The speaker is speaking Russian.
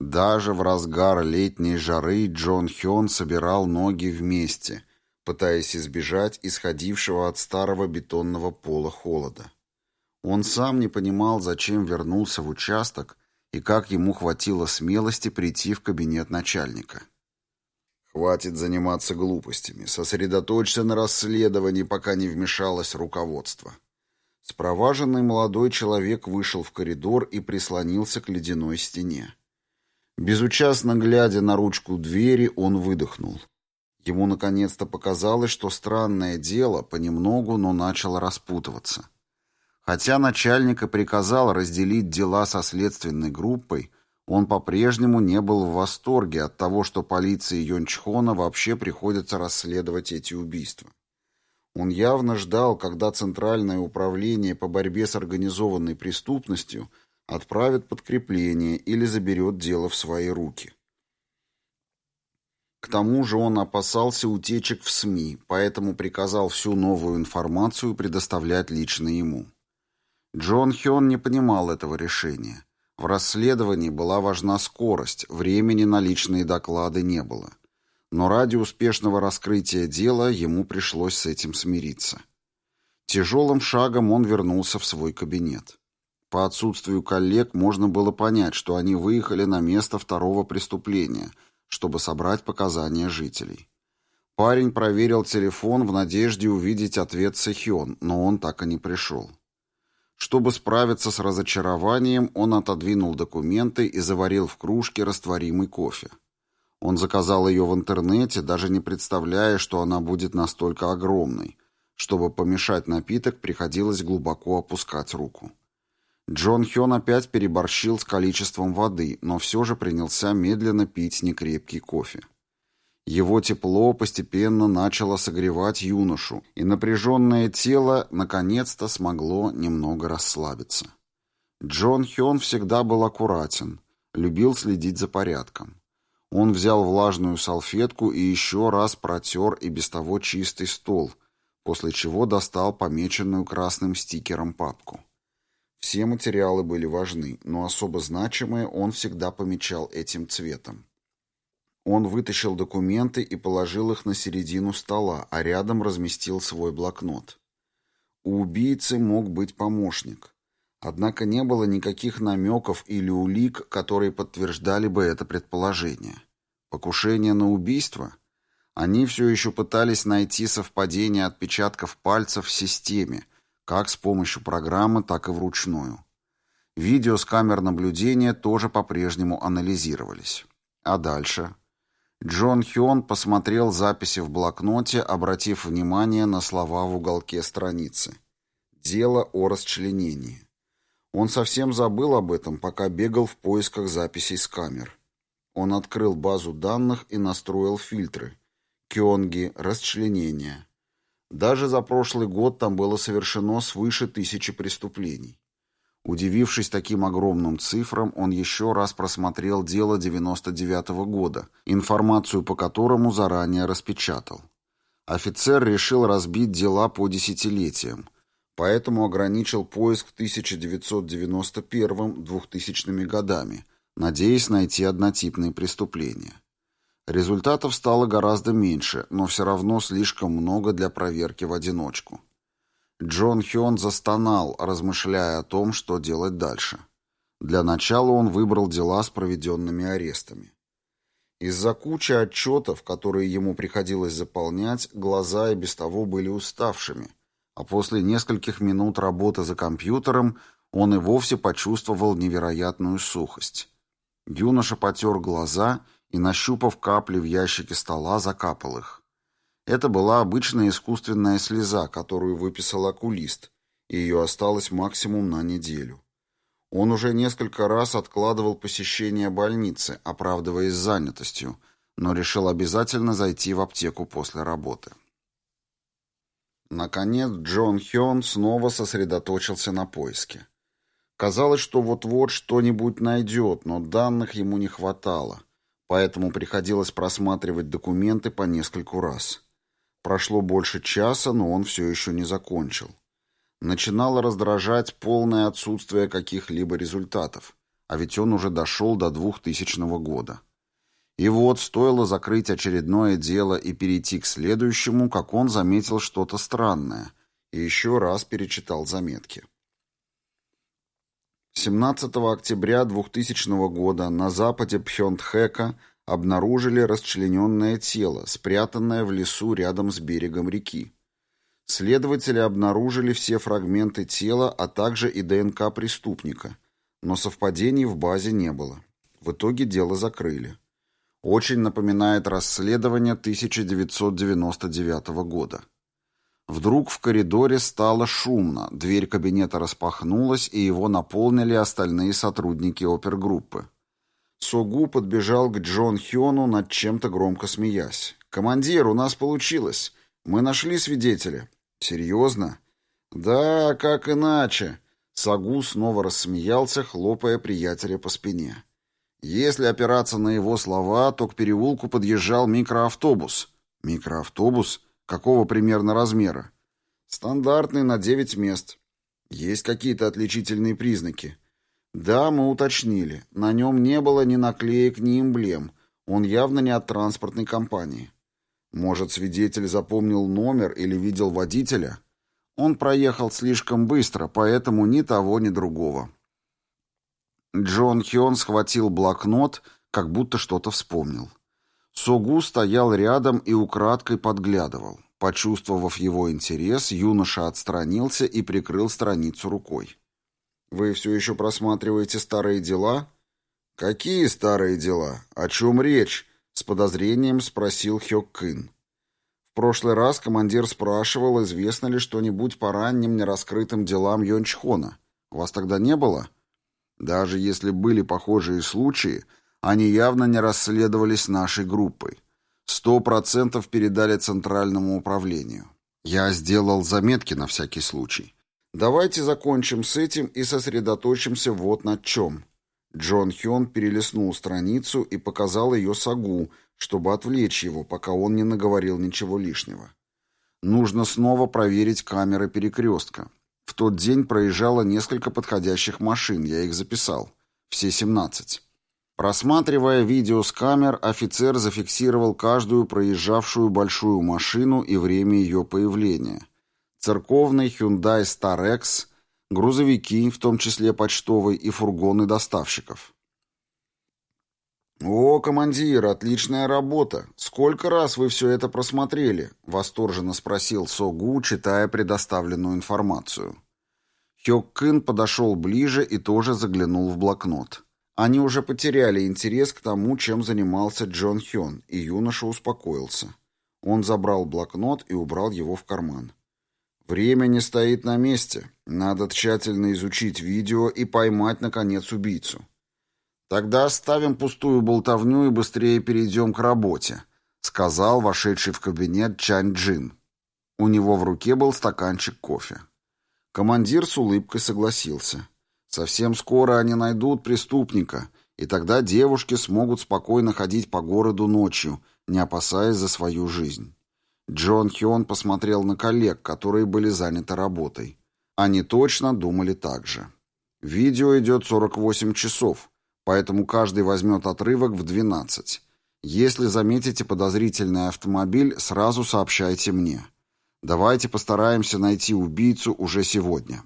Даже в разгар летней жары Джон Хён собирал ноги вместе, пытаясь избежать исходившего от старого бетонного пола холода. Он сам не понимал, зачем вернулся в участок и как ему хватило смелости прийти в кабинет начальника. «Хватит заниматься глупостями. Сосредоточься на расследовании, пока не вмешалось руководство». Спроваженный молодой человек вышел в коридор и прислонился к ледяной стене. Безучастно глядя на ручку двери, он выдохнул. Ему наконец-то показалось, что странное дело понемногу, но начало распутываться. Хотя начальник и приказал разделить дела со следственной группой, он по-прежнему не был в восторге от того, что полиции Йончхона вообще приходится расследовать эти убийства. Он явно ждал, когда Центральное управление по борьбе с организованной преступностью отправит подкрепление или заберет дело в свои руки. К тому же он опасался утечек в СМИ, поэтому приказал всю новую информацию предоставлять лично ему. Джон Хён не понимал этого решения. В расследовании была важна скорость, времени на личные доклады не было. Но ради успешного раскрытия дела ему пришлось с этим смириться. Тяжелым шагом он вернулся в свой кабинет. По отсутствию коллег можно было понять, что они выехали на место второго преступления, чтобы собрать показания жителей. Парень проверил телефон в надежде увидеть ответ Сэхён, но он так и не пришел. Чтобы справиться с разочарованием, он отодвинул документы и заварил в кружке растворимый кофе. Он заказал ее в интернете, даже не представляя, что она будет настолько огромной. Чтобы помешать напиток, приходилось глубоко опускать руку. Джон Хён опять переборщил с количеством воды, но все же принялся медленно пить некрепкий кофе. Его тепло постепенно начало согревать юношу, и напряженное тело наконец-то смогло немного расслабиться. Джон Хён всегда был аккуратен, любил следить за порядком. Он взял влажную салфетку и еще раз протер и без того чистый стол, после чего достал помеченную красным стикером папку. Все материалы были важны, но особо значимые он всегда помечал этим цветом. Он вытащил документы и положил их на середину стола, а рядом разместил свой блокнот. У убийцы мог быть помощник. Однако не было никаких намеков или улик, которые подтверждали бы это предположение. Покушение на убийство? Они все еще пытались найти совпадение отпечатков пальцев в системе, как с помощью программы, так и вручную. Видео с камер наблюдения тоже по-прежнему анализировались. А дальше? Джон Хён посмотрел записи в блокноте, обратив внимание на слова в уголке страницы. Дело о расчленении. Он совсем забыл об этом, пока бегал в поисках записей с камер. Он открыл базу данных и настроил фильтры. Кёнги, расчленение. Даже за прошлый год там было совершено свыше тысячи преступлений. Удивившись таким огромным цифрам, он еще раз просмотрел дело 99 -го года, информацию по которому заранее распечатал. Офицер решил разбить дела по десятилетиям, поэтому ограничил поиск 1991-2000 годами, надеясь найти однотипные преступления. Результатов стало гораздо меньше, но все равно слишком много для проверки в одиночку. Джон Хён застонал, размышляя о том, что делать дальше. Для начала он выбрал дела с проведенными арестами. Из-за кучи отчетов, которые ему приходилось заполнять, глаза и без того были уставшими, а после нескольких минут работы за компьютером он и вовсе почувствовал невероятную сухость. Юноша потер глаза и, нащупав капли в ящике стола, закапал их. Это была обычная искусственная слеза, которую выписал окулист, и ее осталось максимум на неделю. Он уже несколько раз откладывал посещение больницы, оправдываясь занятостью, но решил обязательно зайти в аптеку после работы. Наконец Джон Хён снова сосредоточился на поиске. Казалось, что вот-вот что-нибудь найдет, но данных ему не хватало поэтому приходилось просматривать документы по нескольку раз. Прошло больше часа, но он все еще не закончил. Начинало раздражать полное отсутствие каких-либо результатов, а ведь он уже дошел до 2000 года. И вот, стоило закрыть очередное дело и перейти к следующему, как он заметил что-то странное и еще раз перечитал заметки. 17 октября 2000 года на западе Пхёнтхэка обнаружили расчлененное тело, спрятанное в лесу рядом с берегом реки. Следователи обнаружили все фрагменты тела, а также и ДНК преступника, но совпадений в базе не было. В итоге дело закрыли. Очень напоминает расследование 1999 года. Вдруг в коридоре стало шумно, дверь кабинета распахнулась, и его наполнили остальные сотрудники опергруппы. Согу подбежал к Джон Хёну, над чем-то громко смеясь. «Командир, у нас получилось. Мы нашли свидетеля». «Серьезно?» «Да, как иначе?» Сагу снова рассмеялся, хлопая приятеля по спине. Если опираться на его слова, то к переулку подъезжал микроавтобус. «Микроавтобус?» Какого примерно размера? Стандартный на 9 мест. Есть какие-то отличительные признаки? Да, мы уточнили. На нем не было ни наклеек, ни эмблем. Он явно не от транспортной компании. Может, свидетель запомнил номер или видел водителя? Он проехал слишком быстро, поэтому ни того, ни другого. Джон Хён схватил блокнот, как будто что-то вспомнил. Согу стоял рядом и украдкой подглядывал. Почувствовав его интерес, юноша отстранился и прикрыл страницу рукой. «Вы все еще просматриваете старые дела?» «Какие старые дела? О чем речь?» — с подозрением спросил Хёк Кын. В прошлый раз командир спрашивал, известно ли что-нибудь по ранним нераскрытым делам Йончхона. Вас тогда не было? Даже если были похожие случаи, они явно не расследовались нашей группой. Сто процентов передали Центральному управлению. Я сделал заметки на всякий случай. Давайте закончим с этим и сосредоточимся вот над чем. Джон Хён перелистнул страницу и показал ее Сагу, чтобы отвлечь его, пока он не наговорил ничего лишнего. Нужно снова проверить камеры перекрестка. В тот день проезжало несколько подходящих машин, я их записал. Все семнадцать. Просматривая видео с камер, офицер зафиксировал каждую проезжавшую большую машину и время ее появления. Церковный Hyundai Starex, грузовики, в том числе почтовый, и фургоны доставщиков. «О, командир, отличная работа! Сколько раз вы все это просмотрели?» — восторженно спросил Согу, читая предоставленную информацию. Хёк Кын подошел ближе и тоже заглянул в блокнот. Они уже потеряли интерес к тому, чем занимался Джон Хён, и юноша успокоился. Он забрал блокнот и убрал его в карман. Время не стоит на месте. Надо тщательно изучить видео и поймать, наконец, убийцу. Тогда оставим пустую болтовню и быстрее перейдем к работе, сказал вошедший в кабинет Чань Джин. У него в руке был стаканчик кофе. Командир с улыбкой согласился. Совсем скоро они найдут преступника, и тогда девушки смогут спокойно ходить по городу ночью, не опасаясь за свою жизнь. Джон Хён посмотрел на коллег, которые были заняты работой. Они точно думали так же. Видео идет 48 часов, поэтому каждый возьмет отрывок в 12. Если заметите подозрительный автомобиль, сразу сообщайте мне. Давайте постараемся найти убийцу уже сегодня.